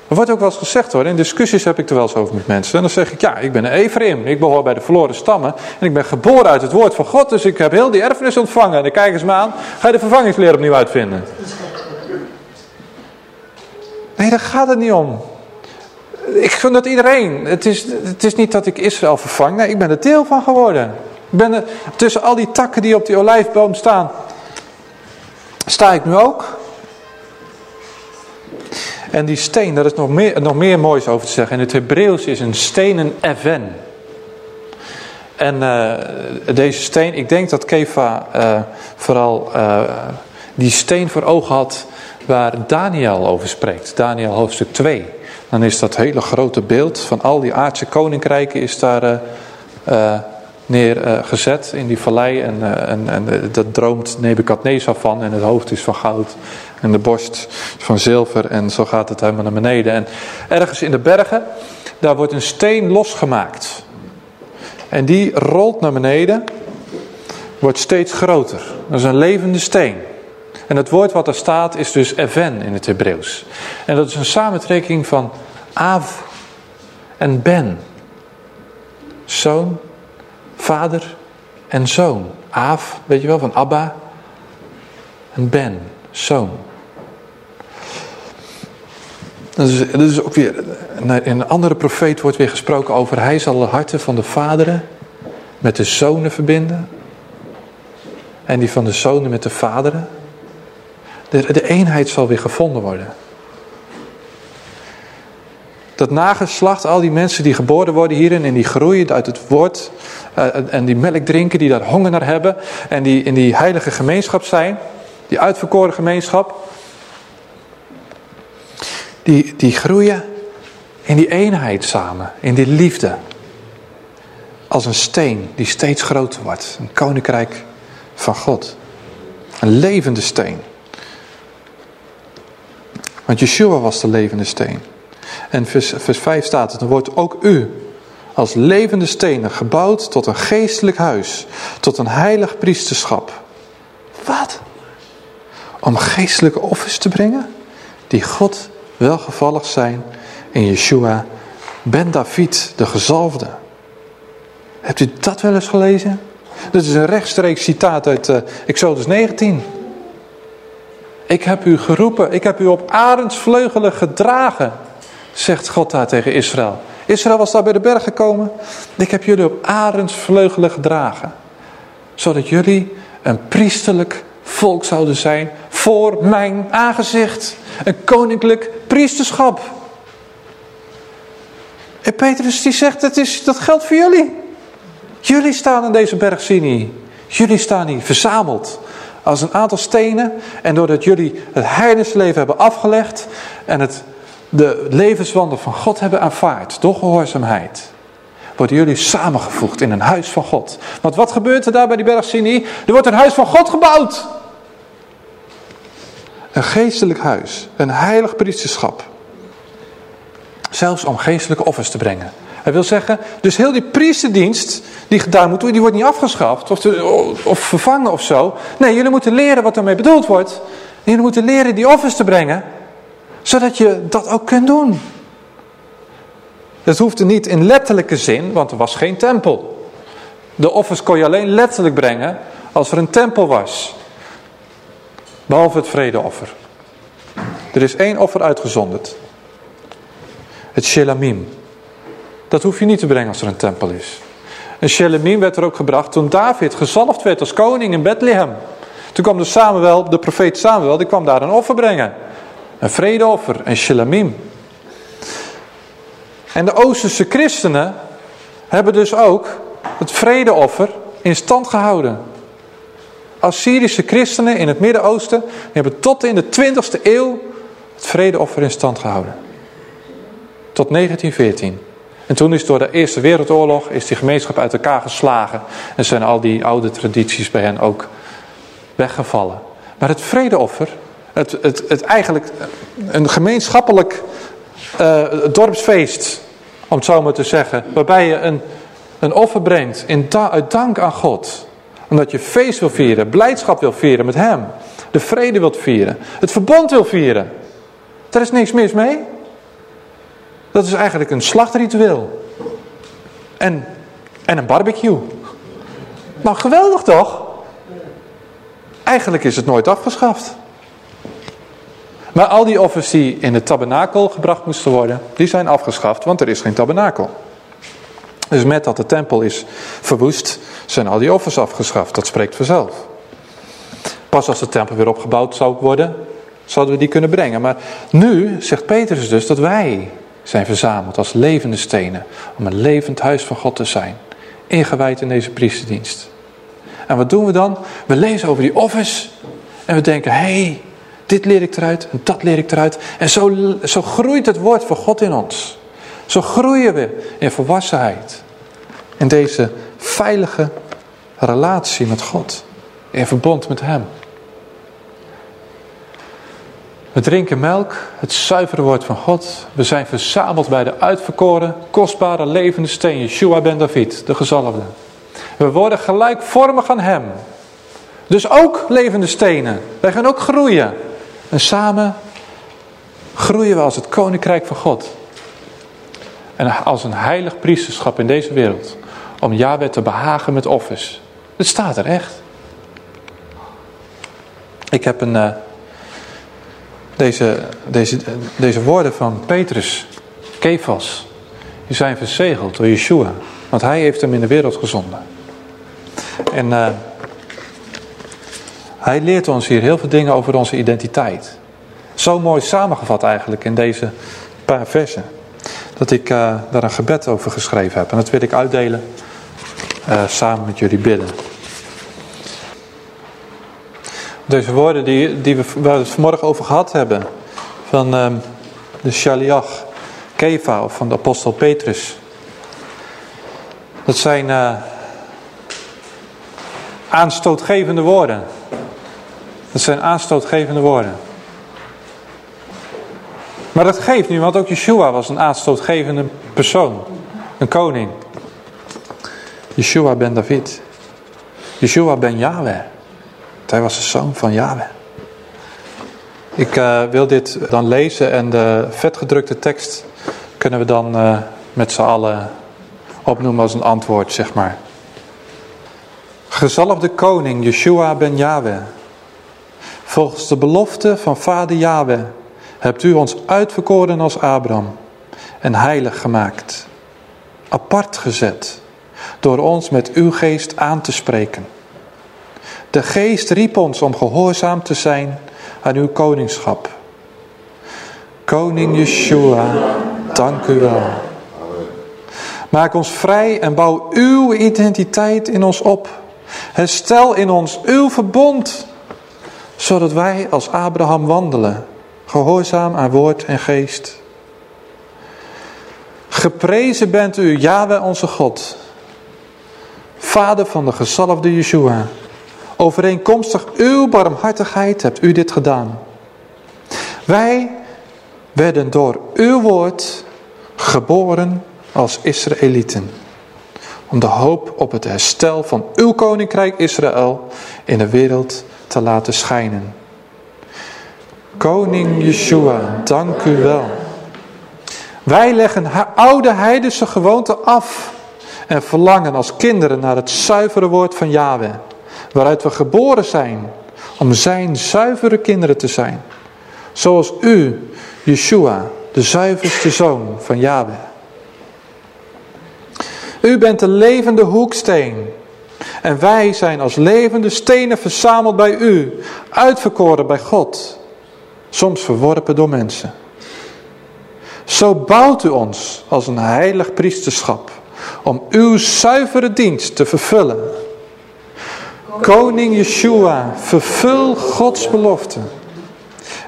Er wordt ook wel eens gezegd hoor, in discussies heb ik er wel eens over met mensen. En dan zeg ik, ja, ik ben een Ephraim, ik behoor bij de verloren stammen. En ik ben geboren uit het woord van God, dus ik heb heel die erfenis ontvangen. En dan kijken ze me aan, ga je de vervangingsleer opnieuw uitvinden? Nee, daar gaat het niet om. Ik gun dat iedereen. Het is, het is niet dat ik Israël vervang, nee, ik ben er deel van geworden. Ik ben er, tussen al die takken die op die olijfboom staan, sta ik nu ook. En die steen, daar is nog meer, nog meer moois over te zeggen. In het Hebreeuws is een steen een even. En uh, deze steen, ik denk dat Kefa uh, vooral uh, die steen voor ogen had waar Daniel over spreekt. Daniel hoofdstuk 2. Dan is dat hele grote beeld van al die aardse koninkrijken is daar neergezet in die vallei. En, en, en dat droomt Nebukadnezar van en het hoofd is van goud. En de borst van zilver en zo gaat het helemaal naar beneden. En ergens in de bergen, daar wordt een steen losgemaakt. En die rolt naar beneden, wordt steeds groter. Dat is een levende steen. En het woord wat er staat is dus even in het Hebreeuws. En dat is een samentrekking van Av en Ben. Zoon, vader en zoon. Av, weet je wel, van Abba. En Ben, zoon. Dat is, dat is ook weer, in een andere profeet wordt weer gesproken over, hij zal de harten van de vaderen met de zonen verbinden. En die van de zonen met de vaderen. De, de eenheid zal weer gevonden worden. Dat nageslacht, al die mensen die geboren worden hierin en die groeien uit het woord. Uh, en die melk drinken, die daar honger naar hebben. En die in die heilige gemeenschap zijn. Die uitverkoren gemeenschap die, die groeien in die eenheid samen, in die liefde. Als een steen die steeds groter wordt. Een koninkrijk van God. Een levende steen. Want Yeshua was de levende steen. En vers, vers 5 staat het, dan wordt ook u als levende stenen gebouwd tot een geestelijk huis. Tot een heilig priesterschap. Wat? Om geestelijke offers te brengen? Die God welgevallig zijn in Yeshua, ben David de gezalfde. Hebt u dat wel eens gelezen? Dat is een rechtstreeks citaat uit uh, Exodus 19. Ik heb u geroepen, ik heb u op arendsvleugelen gedragen, zegt God daar tegen Israël. Israël was daar bij de berg gekomen. Ik heb jullie op arendsvleugelen gedragen. Zodat jullie een priesterlijk volk zouden zijn voor mijn aangezicht. Een koninklijk priesterschap. En Petrus die zegt, dat, is, dat geldt voor jullie. Jullie staan aan deze berg. Jullie staan hier verzameld als een aantal stenen. En doordat jullie het heidensleven hebben afgelegd en het, de levenswandel van God hebben aanvaard door gehoorzaamheid. Worden jullie samengevoegd in een huis van God. Want wat gebeurt er daar bij die berg? Er wordt een huis van God gebouwd. Een geestelijk huis, een heilig priesterschap. Zelfs om geestelijke offers te brengen. Hij wil zeggen, dus heel die priesterdienst die gedaan moet worden, die wordt niet afgeschaft of, of vervangen of zo. Nee, jullie moeten leren wat ermee bedoeld wordt. Jullie moeten leren die offers te brengen, zodat je dat ook kunt doen. Het hoefde niet in letterlijke zin, want er was geen tempel. De offers kon je alleen letterlijk brengen als er een tempel was. Behalve het vredeoffer. Er is één offer uitgezonderd. Het shelamim. Dat hoef je niet te brengen als er een tempel is. Een shelamim werd er ook gebracht toen David gezalfd werd als koning in Bethlehem. Toen kwam de Samuel, de profeet Samuel, die kwam daar een offer brengen. Een vredeoffer, een shelamim. En de Oosterse christenen hebben dus ook het vredeoffer in stand gehouden. Assyrische christenen in het Midden-Oosten hebben tot in de 20e eeuw het vredeoffer in stand gehouden. Tot 1914. En toen is door de Eerste Wereldoorlog is die gemeenschap uit elkaar geslagen. En zijn al die oude tradities bij hen ook weggevallen. Maar het vredeoffer, het, het, het eigenlijk een gemeenschappelijk uh, dorpsfeest, om het zo maar te zeggen. Waarbij je een, een offer brengt in uit dank aan God. Omdat je feest wil vieren, blijdschap wil vieren met hem. De vrede wilt vieren, het verbond wil vieren. Daar is niks mis mee. Dat is eigenlijk een slachtritueel. En, en een barbecue. Nou, geweldig toch? Eigenlijk is het nooit afgeschaft. Maar al die offers die in het tabernakel gebracht moesten worden, die zijn afgeschaft, want er is geen tabernakel. Dus met dat de tempel is verwoest, zijn al die offers afgeschaft. Dat spreekt vanzelf. Pas als de tempel weer opgebouwd zou worden, zouden we die kunnen brengen. Maar nu zegt Petrus dus dat wij zijn verzameld als levende stenen. Om een levend huis van God te zijn. Ingewijd in deze priesterdienst. En wat doen we dan? We lezen over die offers. En we denken, hé, hey, dit leer ik eruit en dat leer ik eruit. En zo, zo groeit het woord van God in ons. Zo groeien we in volwassenheid. In deze veilige relatie met God. In verbond met Hem. We drinken melk, het zuivere woord van God. We zijn verzameld bij de uitverkoren, kostbare, levende steen, Yeshua ben David, de gezalfde. We worden gelijkvormig aan hem. Dus ook levende stenen. Wij gaan ook groeien. En samen groeien we als het koninkrijk van God. En als een heilig priesterschap in deze wereld. Om Yahweh te behagen met offers. Het staat er echt. Ik heb een... Uh, deze, deze, deze woorden van Petrus, Kefas, die zijn verzegeld door Yeshua. Want hij heeft hem in de wereld gezonden. En uh, hij leert ons hier heel veel dingen over onze identiteit. Zo mooi samengevat eigenlijk in deze paar versen. Dat ik uh, daar een gebed over geschreven heb. En dat wil ik uitdelen uh, samen met jullie bidden. Deze woorden die, die we, waar we het vanmorgen over gehad hebben. Van uh, de Shaliach Keva of van de apostel Petrus. Dat zijn uh, aanstootgevende woorden. Dat zijn aanstootgevende woorden. Maar dat geeft nu, want ook Yeshua was een aanstootgevende persoon. Een koning. Yeshua ben David. Yeshua ben Yahweh. Hij was de zoon van Yahweh. Ik uh, wil dit dan lezen en de vetgedrukte tekst kunnen we dan uh, met z'n allen opnoemen als een antwoord, zeg maar. Gezalfde koning Yeshua ben Yahweh. Volgens de belofte van vader Yahweh hebt u ons uitverkoren als Abraham en heilig gemaakt. Apart gezet door ons met uw geest aan te spreken. De geest riep ons om gehoorzaam te zijn aan uw koningschap. Koning Yeshua, dank u wel. Maak ons vrij en bouw uw identiteit in ons op. Herstel in ons uw verbond, zodat wij als Abraham wandelen, gehoorzaam aan woord en geest. Geprezen bent u, Yahweh onze God, Vader van de gezalfde Yeshua. Overeenkomstig uw barmhartigheid hebt u dit gedaan. Wij werden door uw woord geboren als Israëlieten. Om de hoop op het herstel van uw koninkrijk Israël in de wereld te laten schijnen. Koning Yeshua, dank u wel. Wij leggen oude heidense gewoonten af en verlangen als kinderen naar het zuivere woord van Yahweh, waaruit we geboren zijn om zijn zuivere kinderen te zijn. Zoals u, Yeshua, de zuiverste zoon van Yahweh. U bent de levende hoeksteen. En wij zijn als levende stenen verzameld bij u, uitverkoren bij God, soms verworpen door mensen. Zo bouwt u ons als een heilig priesterschap om uw zuivere dienst te vervullen. Koning Yeshua, vervul Gods belofte.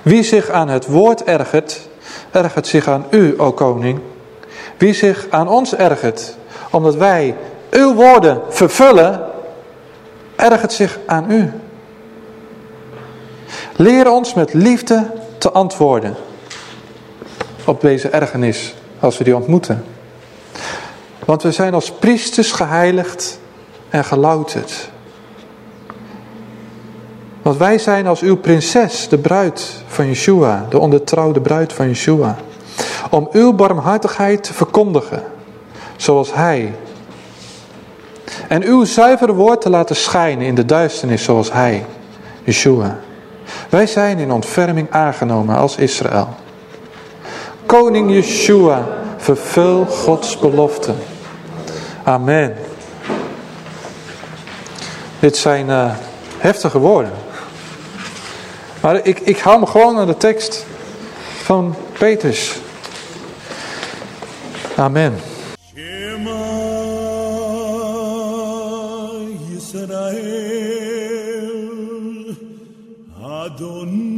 Wie zich aan het woord ergert, ergert zich aan u, o koning. Wie zich aan ons ergert, omdat wij uw woorden vervullen, ergert zich aan u. Leer ons met liefde te antwoorden op deze ergernis als we die ontmoeten. Want we zijn als priesters geheiligd en gelouterd. Want wij zijn als uw prinses, de bruid van Yeshua, de ondertrouwde bruid van Yeshua. Om uw barmhartigheid te verkondigen, zoals hij. En uw zuivere woord te laten schijnen in de duisternis, zoals hij, Yeshua. Wij zijn in ontferming aangenomen als Israël. Koning Yeshua, vervul Gods beloften. Amen. Dit zijn uh, heftige woorden. Maar ik, ik hou me gewoon aan de tekst van Petrus. Amen. Adonai.